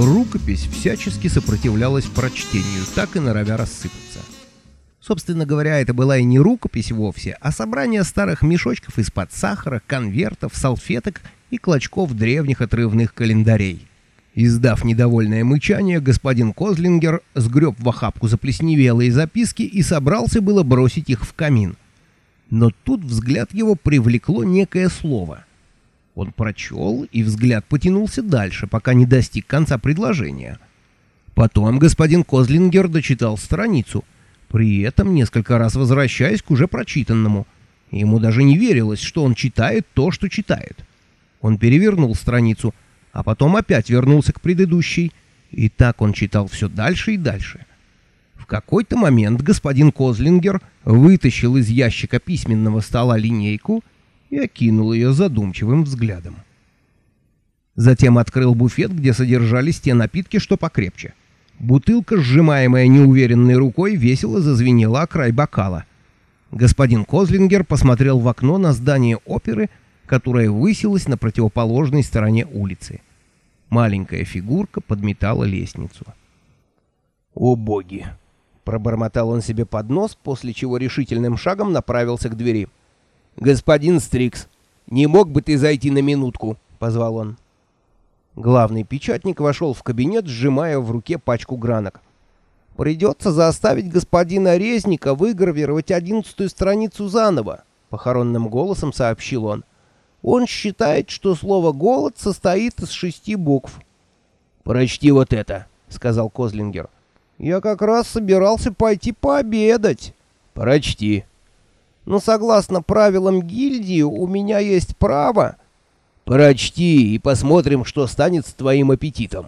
Рукопись всячески сопротивлялась прочтению, так и норовя рассыпаться. Собственно говоря, это была и не рукопись вовсе, а собрание старых мешочков из-под сахара, конвертов, салфеток и клочков древних отрывных календарей. Издав недовольное мычание, господин Козлингер сгреб в охапку заплесневелые записки и собрался было бросить их в камин. Но тут взгляд его привлекло некое слово. Он прочел, и взгляд потянулся дальше, пока не достиг конца предложения. Потом господин Козлингер дочитал страницу, при этом несколько раз возвращаясь к уже прочитанному. Ему даже не верилось, что он читает то, что читает. Он перевернул страницу, а потом опять вернулся к предыдущей, и так он читал все дальше и дальше. В какой-то момент господин Козлингер вытащил из ящика письменного стола линейку и окинул ее задумчивым взглядом. Затем открыл буфет, где содержались те напитки, что покрепче. Бутылка, сжимаемая неуверенной рукой, весело зазвенела о край бокала. Господин Козлингер посмотрел в окно на здание оперы, которое высилось на противоположной стороне улицы. Маленькая фигурка подметала лестницу. «О боги!» — пробормотал он себе под нос, после чего решительным шагом направился к двери. «Господин Стрикс, не мог бы ты зайти на минутку?» — позвал он. Главный печатник вошел в кабинет, сжимая в руке пачку гранок. «Придется заставить господина Резника выгравировать одиннадцатую страницу заново», — похоронным голосом сообщил он. «Он считает, что слово «голод» состоит из шести букв». «Прочти вот это», — сказал Козлингер. «Я как раз собирался пойти пообедать». «Прочти». «Но согласно правилам гильдии у меня есть право...» Прочти и посмотрим, что станет с твоим аппетитом.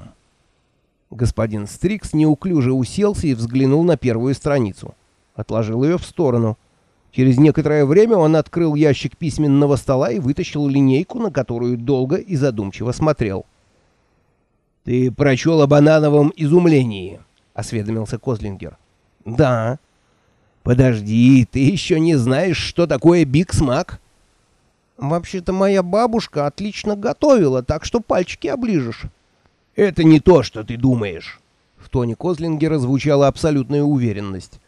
Господин Стрикс неуклюже уселся и взглянул на первую страницу. Отложил ее в сторону. Через некоторое время он открыл ящик письменного стола и вытащил линейку, на которую долго и задумчиво смотрел. «Ты прочел о банановом изумлении», — осведомился Козлингер. «Да». «Подожди, ты еще не знаешь, что такое Биг Смак?» Вообще-то моя бабушка отлично готовила, так что пальчики оближешь. Это не то, что ты думаешь. В тоне Козлингера звучала абсолютная уверенность.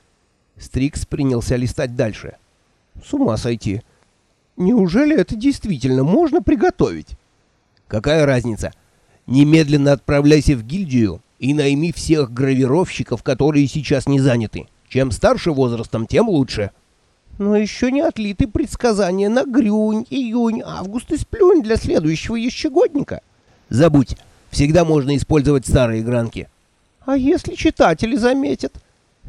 Стрикс принялся листать дальше. С ума сойти. Неужели это действительно можно приготовить? Какая разница? Немедленно отправляйся в гильдию и найми всех гравировщиков, которые сейчас не заняты. Чем старше возрастом, тем лучше. — но еще не отлиты предсказания на грюнь, июнь, август и сплюнь для следующего ещегодника. Забудь, всегда можно использовать старые гранки. А если читатели заметят?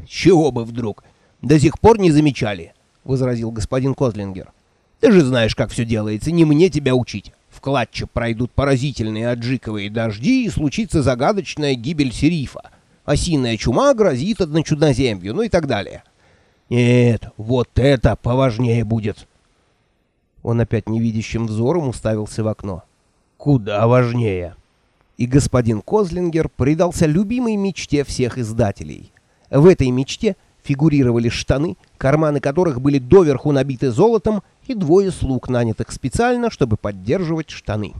Чего бы вдруг? До сих пор не замечали, — возразил господин Козлингер. Ты же знаешь, как все делается, не мне тебя учить. В клатче пройдут поразительные аджиковые дожди и случится загадочная гибель серифа. Осиная чума грозит одночудноземью, ну и так далее. — нет, вот это поважнее будет. Он опять невидящим взором уставился в окно. Куда важнее. И господин Козлингер предался любимой мечте всех издателей. В этой мечте фигурировали штаны, карманы которых были доверху набиты золотом, и двое слуг, нанятых специально, чтобы поддерживать штаны.